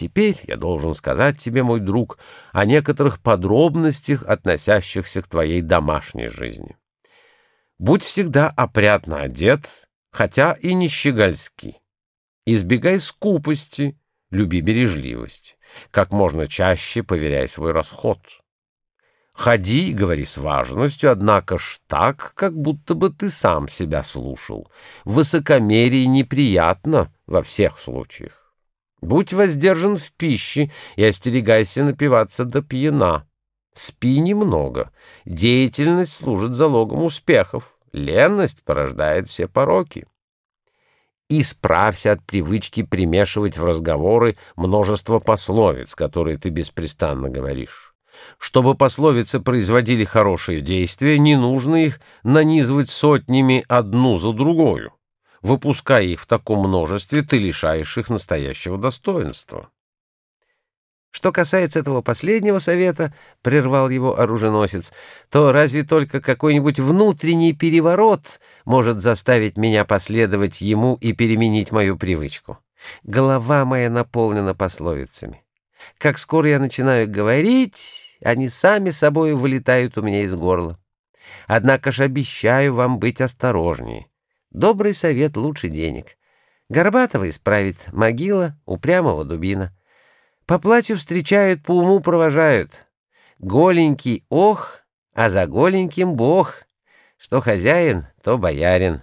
Теперь я должен сказать тебе, мой друг, о некоторых подробностях, относящихся к твоей домашней жизни. Будь всегда опрятно одет, хотя и не щегольски. Избегай скупости, люби бережливость. Как можно чаще поверяй свой расход. Ходи и говори с важностью, однако ж так, как будто бы ты сам себя слушал. Высокомерие неприятно во всех случаях. Будь воздержан в пище и остерегайся напиваться до пьяна. Спи немного. Деятельность служит залогом успехов. Ленность порождает все пороки. Исправься от привычки примешивать в разговоры множество пословиц, которые ты беспрестанно говоришь. Чтобы пословицы производили хорошие действия, не нужно их нанизывать сотнями одну за другую. Выпуская их в таком множестве, ты лишаешь их настоящего достоинства. Что касается этого последнего совета, — прервал его оруженосец, — то разве только какой-нибудь внутренний переворот может заставить меня последовать ему и переменить мою привычку. Голова моя наполнена пословицами. Как скоро я начинаю говорить, они сами собой вылетают у меня из горла. Однако ж обещаю вам быть осторожнее. Добрый совет лучше денег. Горбатого исправит могила, упрямого дубина. По платью встречают, по уму провожают. Голенький — ох, а за голеньким — бог. Что хозяин, то боярин.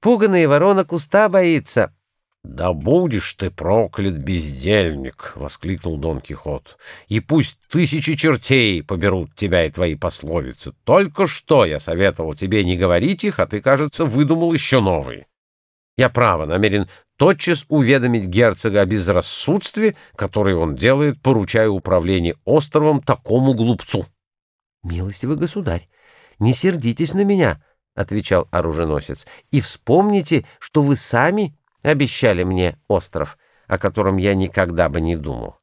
Пуганый ворона куста боится — «Да будешь ты проклят, бездельник!» — воскликнул Дон Кихот. «И пусть тысячи чертей поберут тебя и твои пословицы. Только что я советовал тебе не говорить их, а ты, кажется, выдумал еще новые. Я, право, намерен тотчас уведомить герцога о безрассудстве, которое он делает, поручая управление островом такому глупцу». «Милостивый государь, не сердитесь на меня!» — отвечал оруженосец. «И вспомните, что вы сами обещали мне остров, о котором я никогда бы не думал.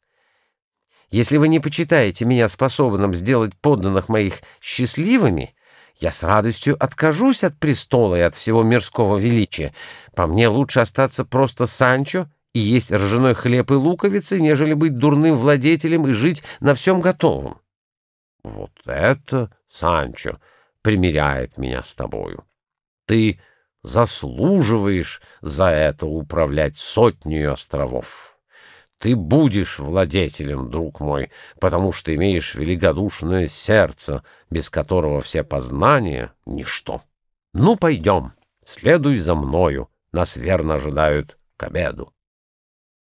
Если вы не почитаете меня способным сделать подданных моих счастливыми, я с радостью откажусь от престола и от всего мирского величия. По мне лучше остаться просто Санчо и есть ржаной хлеб и луковицы, нежели быть дурным владетелем и жить на всем готовом. Вот это, Санчо, примиряет меня с тобою. Ты заслуживаешь за это управлять сотней островов. Ты будешь владетелем, друг мой, потому что имеешь великодушное сердце, без которого все познания — ничто. Ну, пойдем, следуй за мною, нас верно ожидают к обеду.